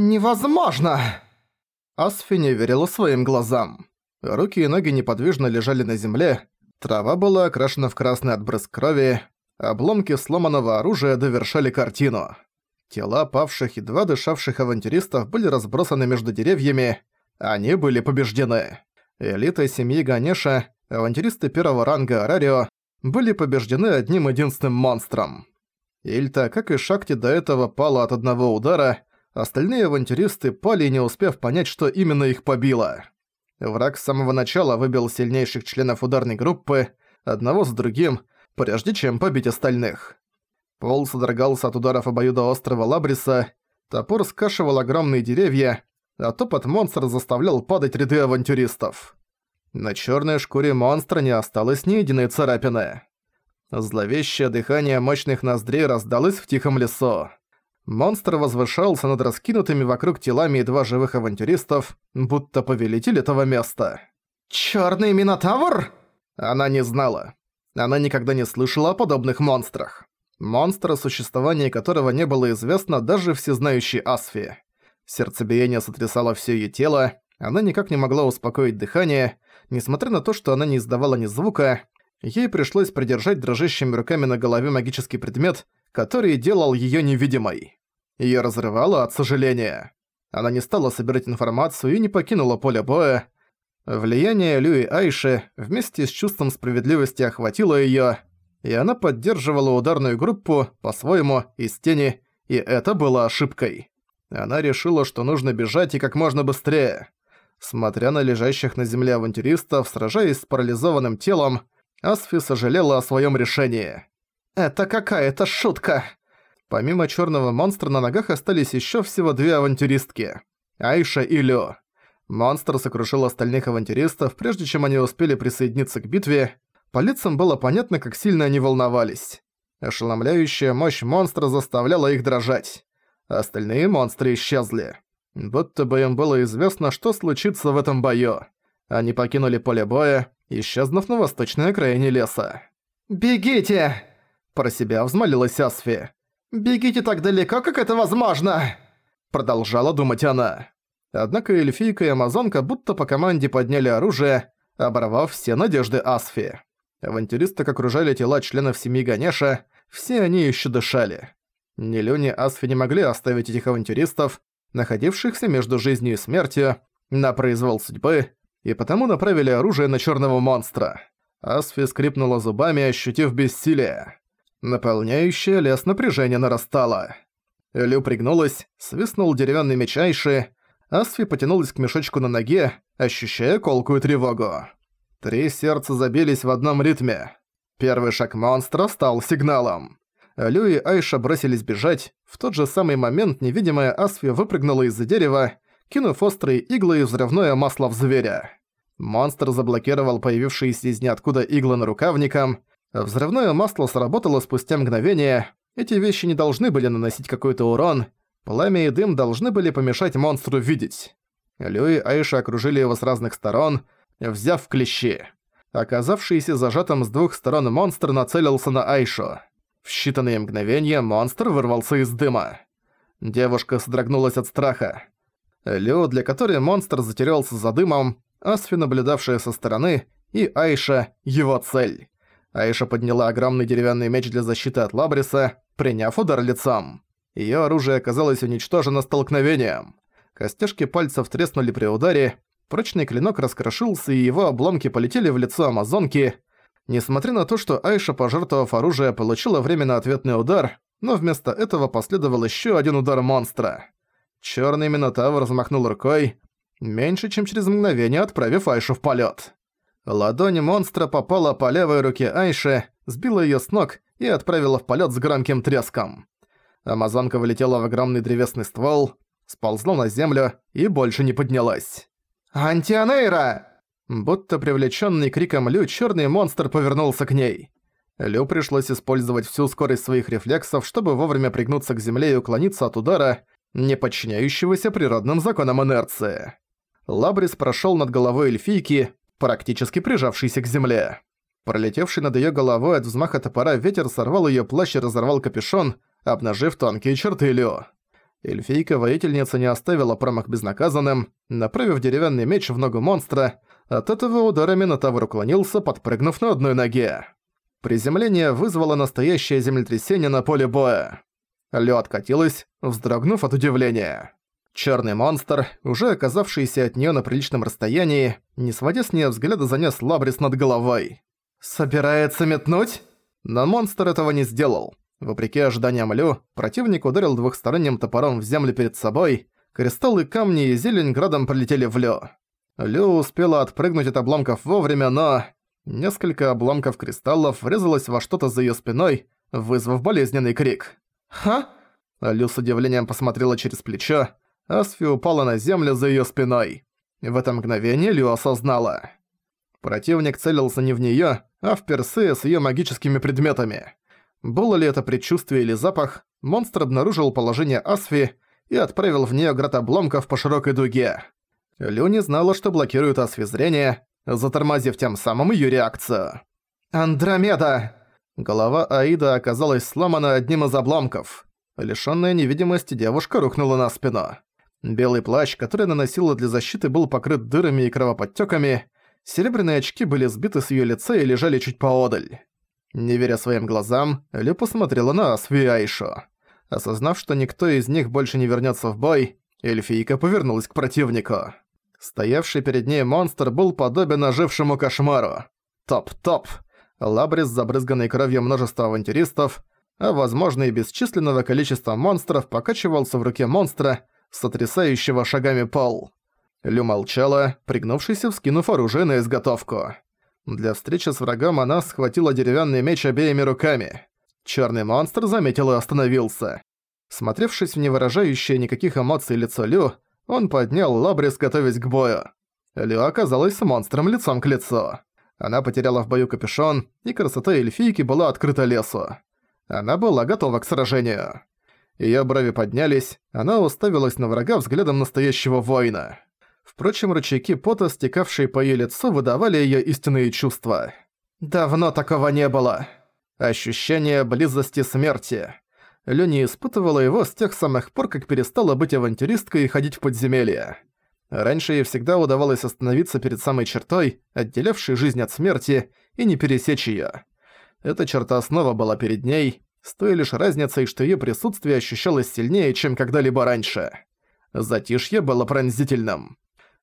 «Невозможно!» Асфи не верила своим глазам. Руки и ноги неподвижно лежали на земле, трава была окрашена в красный отбрызг крови, обломки сломанного оружия довершали картину. Тела павших и два дышавших авантюристов были разбросаны между деревьями, они были побеждены. Элита семьи Ганеша, авантюристы первого ранга Арарио, были побеждены одним единственным монстром. Ильта, как и Шакти до этого, пала от одного удара, остальные авантюристы пали, не успев понять, что именно их побило. Враг с самого начала выбил сильнейших членов ударной группы, одного за другим, прежде чем побить остальных. Пол содрогался от ударов обоюдоострого Лабриса, топор скашивал огромные деревья, а топот монстра заставлял падать ряды авантюристов. На черной шкуре монстра не осталось ни единой царапины. Зловещее дыхание мощных ноздрей раздалось в тихом лесу. Монстр возвышался над раскинутыми вокруг телами едва живых авантюристов, будто повелитель этого места. «Чёрный Минотавр?» Она не знала. Она никогда не слышала о подобных монстрах. Монстр, о существовании которого не было известно даже всезнающей Асфи. Сердцебиение сотрясало всё её тело, она никак не могла успокоить дыхание, несмотря на то, что она не издавала ни звука, ей пришлось придержать дрожащими руками на голове магический предмет, который делал её невидимой. Её разрывало от сожаления. Она не стала собирать информацию и не покинула поле боя. Влияние Люи Айши вместе с чувством справедливости охватило её, и она поддерживала ударную группу, по-своему, из тени, и это было ошибкой. Она решила, что нужно бежать и как можно быстрее. Смотря на лежащих на земле авантюристов, сражаясь с парализованным телом, Асфи сожалела о своём решении. «Это какая-то шутка!» Помимо черного монстра на ногах остались еще всего две авантюристки – Айша и Лё. Монстр сокрушил остальных авантюристов, прежде чем они успели присоединиться к битве. По лицам было понятно, как сильно они волновались. Ошеломляющая мощь монстра заставляла их дрожать. Остальные монстры исчезли. Будто бы им было известно, что случится в этом бою. Они покинули поле боя, исчезнув на восточной окраине леса. «Бегите!» – про себя взмолилась Асфи. «Бегите так далеко, как это возможно!» Продолжала думать она. Однако эльфийка и амазонка будто по команде подняли оружие, оборвав все надежды Асфи. Авантюристы окружали тела членов семьи Ганеша, все они еще дышали. Ни Лю, Асфи не могли оставить этих авантюристов, находившихся между жизнью и смертью, на произвол судьбы, и потому направили оружие на черного монстра. Асфи скрипнула зубами, ощутив бессилие. Наполняющее лес напряжение нарастало. Лю пригнулась, свистнул деревянный меч Айши, Асфи потянулась к мешочку на ноге, ощущая колкую тревогу. Три сердца забились в одном ритме. Первый шаг монстра стал сигналом. Лю и Айша бросились бежать, в тот же самый момент невидимая Асфи выпрыгнула из-за дерева, кинув острые иглы и взрывное масло в зверя. Монстр заблокировал появившиеся из ниоткуда иглы на рукавником, Взрывное масло сработало спустя мгновение. Эти вещи не должны были наносить какой-то урон. Пламя и дым должны были помешать монстру видеть. Лю и Айша окружили его с разных сторон, взяв в клещи. Оказавшийся зажатым с двух сторон монстр нацелился на Айшу. В считанные мгновения монстр вырвался из дыма. Девушка содрогнулась от страха. Лю, для которой монстр затерялся за дымом, Асфи, наблюдавшая со стороны, и Айша – его цель. Аиша подняла огромный деревянный меч для защиты от Лабриса, приняв удар лицом. Её оружие оказалось уничтожено столкновением. Костяшки пальцев треснули при ударе, прочный клинок раскрошился, и его обломки полетели в лицо Амазонки. Несмотря на то, что Айша, пожертвовав оружие, получила время на ответный удар, но вместо этого последовал ещё один удар монстра. Чёрный Минотавр взмахнул рукой, меньше чем через мгновение отправив Айшу в полёт. Ладонь монстра попала по левой руке Айши, сбила её с ног и отправила в полёт с громким треском. Амазонка вылетела в огромный древесный ствол, сползла на землю и больше не поднялась. «Антианейра!» Будто привлечённый криком Лю, чёрный монстр повернулся к ней. Лю пришлось использовать всю скорость своих рефлексов, чтобы вовремя пригнуться к земле и уклониться от удара, не подчиняющегося природным законам инерции. Лабрис прошёл над головой эльфийки, практически прижавшийся к земле. Пролетевший над её головой от взмаха топора ветер сорвал её плащ и разорвал капюшон, обнажив тонкие черты Лю. Эльфийка-воительница не оставила промах безнаказанным, направив деревянный меч в ногу монстра, от этого удара Минотавр уклонился, подпрыгнув на одной ноге. Приземление вызвало настоящее землетрясение на поле боя. Лё откатилась, вздрогнув от удивления. Чёрный монстр, уже оказавшийся от неё на приличном расстоянии, не сводя с неё взгляда, занёс лабрис над головой. «Собирается метнуть?» Но монстр этого не сделал. Вопреки ожиданиям Лю, противник ударил двухсторонним топором в землю перед собой, кристаллы камни и зелень градом пролетели в Лю. Лю успела отпрыгнуть от обломков вовремя, но... Несколько обломков кристаллов врезалось во что-то за её спиной, вызвав болезненный крик. «Ха?» Лю с удивлением посмотрела через плечо, Асфи упала на землю за её спиной. В это мгновение Лю осознала. Противник целился не в неё, а в Персея с её магическими предметами. Было ли это предчувствие или запах, монстр обнаружил положение Асфи и отправил в неё град обломков по широкой дуге. Лю не знала, что блокирует Асфи зрение, затормозив тем самым её реакцию. «Андромеда!» Голова Аида оказалась сломана одним из обломков. Лишённая невидимости девушка рухнула на спину. Белый плащ, который наносила для защиты, был покрыт дырами и кровоподтёками. Серебряные очки были сбиты с её лица и лежали чуть поодаль. Не веря своим глазам, Лю посмотрела на Асфи и Айшу. Осознав, что никто из них больше не вернётся в бой, эльфийка повернулась к противнику. Стоявший перед ней монстр был подобен ожившему кошмару. Топ-топ. Лабрис, забрызганный кровью множества авантюристов, а возможно и бесчисленного количества монстров покачивался в руке монстра, сотрясающего шагами пол. Лю молчала, пригнувшись и вскинув оружие на изготовку. Для встречи с врагом она схватила деревянный меч обеими руками. Чёрный монстр заметил и остановился. Смотревшись в невыражающее никаких эмоций лицо Лю, он поднял лабрис, готовясь к бою. Лю оказалась монстром лицом к лицу. Она потеряла в бою капюшон, и красота эльфийки была открыта лесу. Она была готова к сражению. Её брови поднялись, она уставилась на врага взглядом настоящего воина. Впрочем, ручейки пота, стекавшие по её лицу, выдавали её истинные чувства. Давно такого не было. Ощущение близости смерти. Лю не испытывала его с тех самых пор, как перестала быть авантюристкой и ходить в подземелья. Раньше ей всегда удавалось остановиться перед самой чертой, отделявшей жизнь от смерти, и не пересечь её. Эта черта снова была перед ней, с той лишь разницей, что её присутствие ощущалось сильнее, чем когда-либо раньше. Затишье было пронзительным.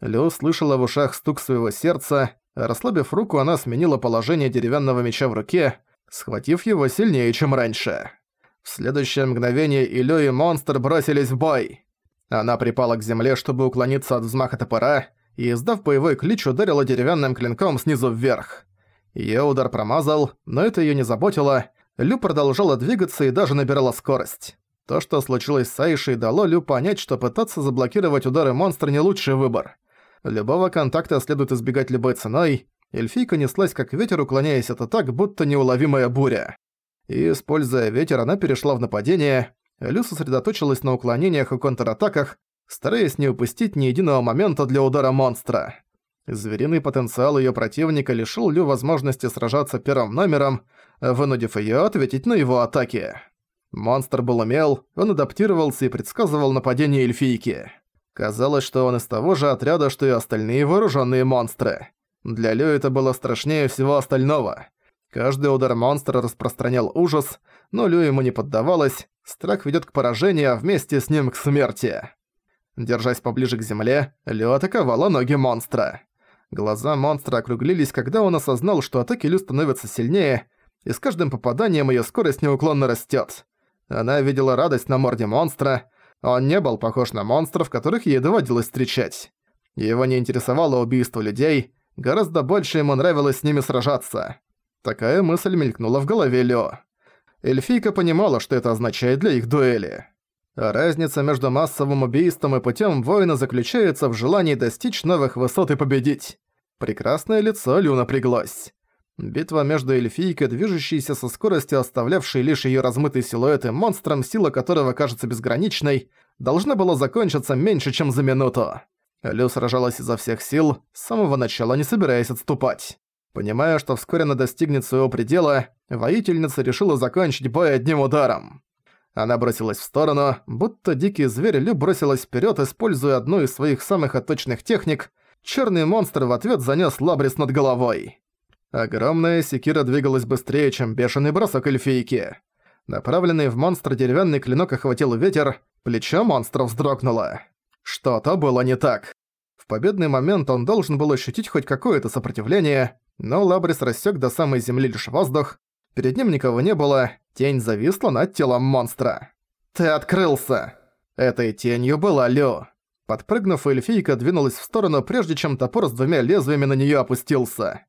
Лю слышала в ушах стук своего сердца, расслабив руку, она сменила положение деревянного меча в руке, схватив его сильнее, чем раньше. В следующее мгновение и Лю, и монстр бросились в бой. Она припала к земле, чтобы уклониться от взмаха топора, и, издав боевой клич, ударила деревянным клинком снизу вверх. Её удар промазал, но это её не заботило, Лю продолжала двигаться и даже набирала скорость. То, что случилось с Айшей, дало Лю понять, что пытаться заблокировать удары монстра не лучший выбор. Любого контакта следует избегать любой ценой. Эльфийка неслась как ветер, уклоняясь от атак, будто неуловимая буря. И, используя ветер, она перешла в нападение. Лю сосредоточилась на уклонениях и контратаках, стараясь не упустить ни единого момента для удара монстра. Звериный потенциал её противника лишил Лю возможности сражаться первым номером, вынудив её ответить на его атаки. Монстр был умел, он адаптировался и предсказывал нападение эльфийки. Казалось, что он из того же отряда, что и остальные вооруженные монстры. Для Лю это было страшнее всего остального. Каждый удар монстра распространял ужас, но Лю ему не поддавалась, страх ведет к поражению, а вместе с ним к смерти. Держась поближе к земле, Лю атаковала ноги монстра. Глаза монстра округлились, когда он осознал, что атаки Лю становятся сильнее, и с каждым попаданием её скорость неуклонно растёт. Она видела радость на морде монстра. Он не был похож на монстров, которых ей доводилось встречать. Его не интересовало убийство людей, гораздо больше ему нравилось с ними сражаться. Такая мысль мелькнула в голове Лё. Эльфийка понимала, что это означает для их дуэли. разница между массовым убийством и путем воина заключается в желании достичь новых высот и победить. Прекрасное лицо Лю напряглось. Битва между эльфийкой, движущейся со скоростью, оставлявшей лишь её размытый силуэт и монстром, сила которого кажется безграничной, должна была закончиться меньше, чем за минуту. Лю сражалась изо всех сил, с самого начала не собираясь отступать. Понимая, что вскоре она достигнет своего предела, воительница решила закончить бой одним ударом. Она бросилась в сторону, будто дикий зверь Лю бросилась вперед, используя одну из своих самых отточных техник. Черный монстр в ответ занес лабрис над головой. Огромная секира двигалась быстрее, чем бешеный бросок эльфийки. Направленный в монстра деревянный клинок охватил ветер, плечо монстра вздрогнуло. Что-то было не так. В победный момент он должен был ощутить хоть какое-то сопротивление, но Лабрис рассек до самой земли лишь воздух, перед ним никого не было, тень зависла над телом монстра. «Ты открылся!» Этой тенью была Лю. Подпрыгнув, эльфийка двинулась в сторону, прежде чем топор с двумя лезвиями на неё опустился.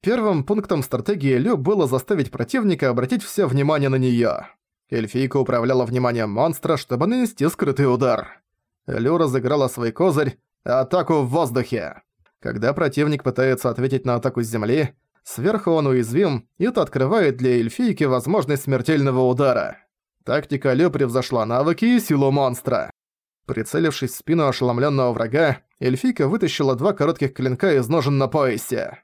Первым пунктом стратегии Лю было заставить противника обратить все внимание на неё. Эльфийка управляла вниманием монстра, чтобы нанести скрытый удар. Лю разыграла свой козырь – атаку в воздухе. Когда противник пытается ответить на атаку с земли, сверху он уязвим, и это открывает для эльфийки возможность смертельного удара. Тактика Лю превзошла навыки и силу монстра. Прицелившись в спину ошеломленного врага, эльфийка вытащила два коротких клинка из ножен на поясе.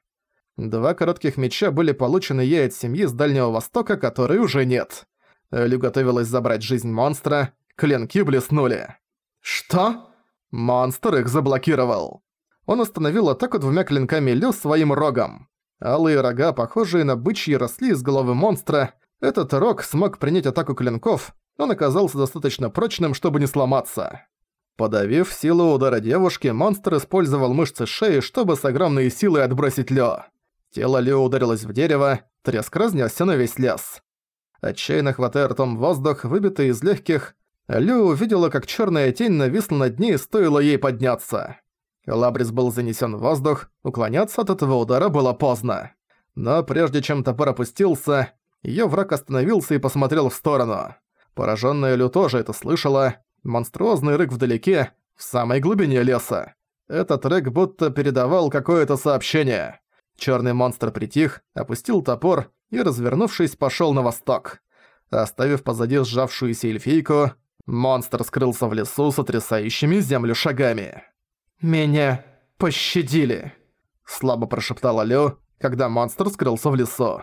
Два коротких меча были получены ей от семьи с Дальнего Востока, которой уже нет. Лю готовилась забрать жизнь монстра, клинки блеснули. «Что?» Монстр их заблокировал. Он остановил атаку двумя клинками Лю своим рогом. Алые рога, похожие на бычьи, росли из головы монстра. Этот рог смог принять атаку клинков, он оказался достаточно прочным, чтобы не сломаться. Подавив силу удара девушки, монстр использовал мышцы шеи, чтобы с огромной силой отбросить Лё. Тело Лё ударилось в дерево, треск разнесся на весь лес. Отчаянно хватая ртом воздух, выбитый из легких, Лю увидела, как черная тень нависла над ней, стоило ей подняться. Лабрис был занесен в воздух, уклоняться от этого удара было поздно. Но прежде чем топор опустился, ее враг остановился и посмотрел в сторону. Пораженная Лю тоже это слышала. Монструозный рык вдалеке, в самой глубине леса. Этот рык будто передавал какое-то сообщение. Черный монстр притих, опустил топор и, развернувшись, пошел на восток. Оставив позади сжавшуюся эльфийку, монстр скрылся в лесу с отрясающими землю шагами. «Меня пощадили», — слабо прошептала Лё, когда монстр скрылся в лесу.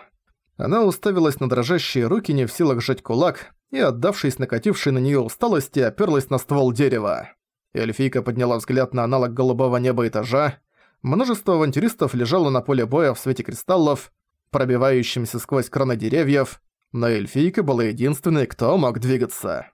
Она уставилась на дрожащие руки, не в силах сжать кулак, и, отдавшись накатившей на неё усталости, оперлась на ствол дерева. Эльфийка подняла взгляд на аналог голубого неба этажа. Множество авантюристов лежало на поле боя в свете кристаллов, пробивающимся сквозь кроны деревьев, но эльфийка была единственной, кто мог двигаться.